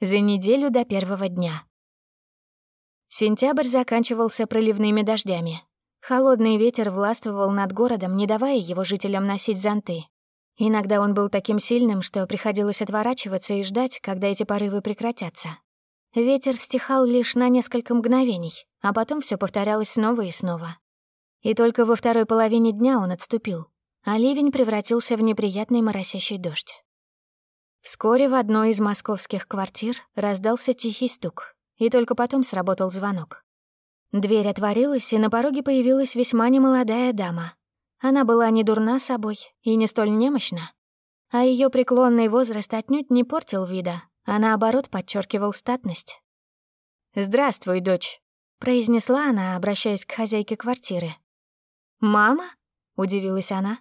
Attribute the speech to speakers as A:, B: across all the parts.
A: За неделю до первого дня. Сентябрь заканчивался проливными дождями. Холодный ветер властвовал над городом, не давая его жителям носить зонты. Иногда он был таким сильным, что приходилось отворачиваться и ждать, когда эти порывы прекратятся. Ветер стихал лишь на несколько мгновений, а потом все повторялось снова и снова. И только во второй половине дня он отступил, а ливень превратился в неприятный моросящий дождь. Вскоре в одной из московских квартир раздался тихий стук, и только потом сработал звонок. Дверь отворилась, и на пороге появилась весьма немолодая дама. Она была не дурна собой и не столь немощна, а ее преклонный возраст отнюдь не портил вида, а наоборот подчеркивал статность. «Здравствуй, дочь», — произнесла она, обращаясь к хозяйке квартиры. «Мама?» — удивилась она.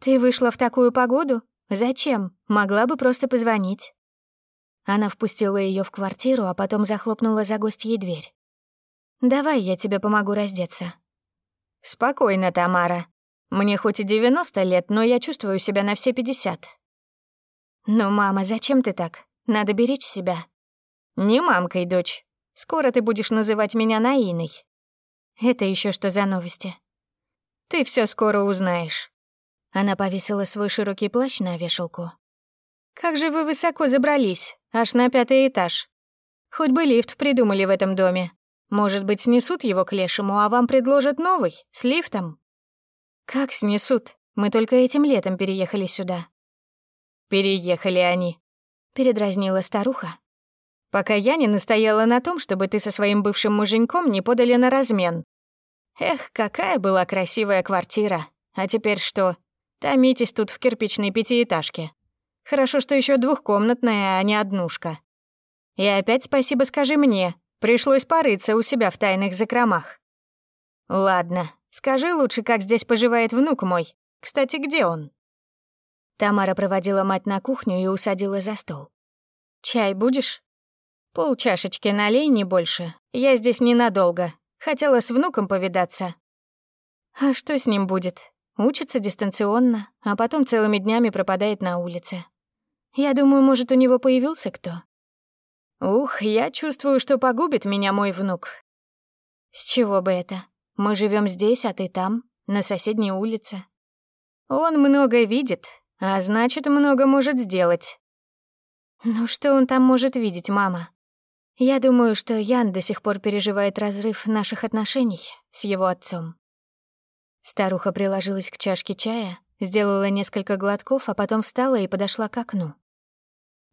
A: «Ты вышла в такую погоду? Зачем? Могла бы просто позвонить». Она впустила ее в квартиру, а потом захлопнула за гостьей дверь. «Давай я тебе помогу раздеться». «Спокойно, Тамара. Мне хоть и 90 лет, но я чувствую себя на все 50». «Ну, мама, зачем ты так? Надо беречь себя». «Не мамкой, дочь. Скоро ты будешь называть меня Наиной». «Это еще что за новости?» «Ты все скоро узнаешь». Она повесила свой широкий плащ на вешалку. «Как же вы высоко забрались, аж на пятый этаж. Хоть бы лифт придумали в этом доме. Может быть, снесут его к лешему, а вам предложат новый, с лифтом? Как снесут? Мы только этим летом переехали сюда. Переехали они, передразнила старуха. Пока я не настояла на том, чтобы ты со своим бывшим муженьком не подали на размен. Эх, какая была красивая квартира. А теперь что? Томитесь тут в кирпичной пятиэтажке. Хорошо, что еще двухкомнатная, а не однушка. И опять спасибо скажи мне, Пришлось порыться у себя в тайных закромах. Ладно, скажи лучше, как здесь поживает внук мой. Кстати, где он? Тамара проводила мать на кухню и усадила за стол. «Чай будешь?» «Пол чашечки налей, не больше. Я здесь ненадолго. Хотела с внуком повидаться». «А что с ним будет? Учится дистанционно, а потом целыми днями пропадает на улице. Я думаю, может, у него появился кто?» Ух, я чувствую, что погубит меня мой внук. С чего бы это? Мы живем здесь, а ты там, на соседней улице. Он много видит, а значит, много может сделать. Ну что он там может видеть, мама? Я думаю, что Ян до сих пор переживает разрыв наших отношений с его отцом. Старуха приложилась к чашке чая, сделала несколько глотков, а потом встала и подошла к окну.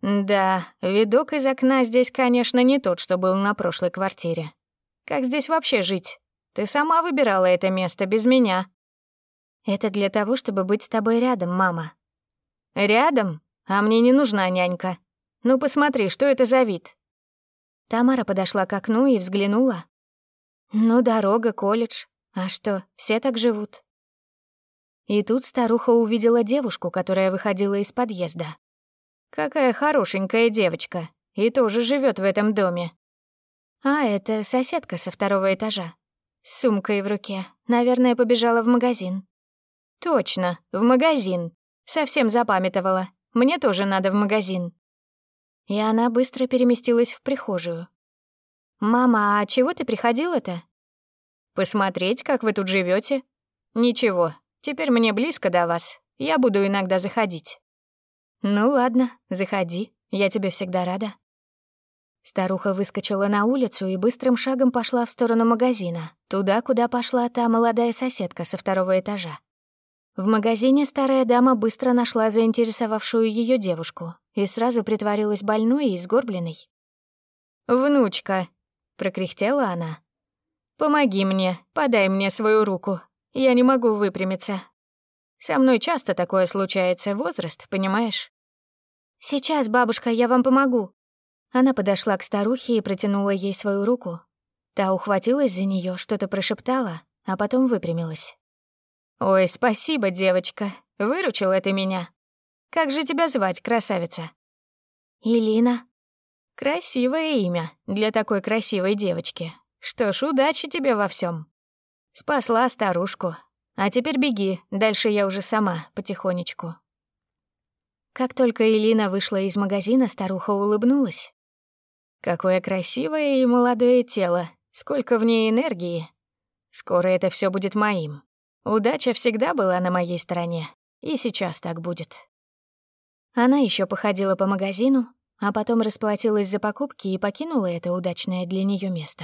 A: Да, видок из окна здесь, конечно, не тот, что был на прошлой квартире. Как здесь вообще жить? Ты сама выбирала это место без меня. Это для того, чтобы быть с тобой рядом, мама. Рядом? А мне не нужна нянька. Ну посмотри, что это за вид? Тамара подошла к окну и взглянула. Ну, дорога, колледж. А что, все так живут? И тут старуха увидела девушку, которая выходила из подъезда. Какая хорошенькая девочка. И тоже живет в этом доме. А это соседка со второго этажа. С сумкой в руке. Наверное, побежала в магазин. Точно, в магазин. Совсем запамятовала. Мне тоже надо в магазин. И она быстро переместилась в прихожую. «Мама, а чего ты приходила-то?» «Посмотреть, как вы тут живете. «Ничего, теперь мне близко до вас. Я буду иногда заходить». «Ну ладно, заходи, я тебе всегда рада». Старуха выскочила на улицу и быстрым шагом пошла в сторону магазина, туда, куда пошла та молодая соседка со второго этажа. В магазине старая дама быстро нашла заинтересовавшую ее девушку и сразу притворилась больной и сгорбленной. «Внучка», — прокряхтела она, — «помоги мне, подай мне свою руку. Я не могу выпрямиться, со мной часто такое случается, возраст, понимаешь? Сейчас, бабушка, я вам помогу. Она подошла к старухе и протянула ей свою руку. Та ухватилась за нее, что-то прошептала, а потом выпрямилась. «Ой, спасибо, девочка, выручила ты меня. Как же тебя звать, красавица?» «Илина». «Красивое имя для такой красивой девочки. Что ж, удачи тебе во всем. Спасла старушку, а теперь беги, дальше я уже сама, потихонечку». Как только Элина вышла из магазина, старуха улыбнулась. Какое красивое и молодое тело, сколько в ней энергии. Скоро это все будет моим. Удача всегда была на моей стороне, и сейчас так будет. Она еще походила по магазину, а потом расплатилась за покупки и покинула это удачное для нее место.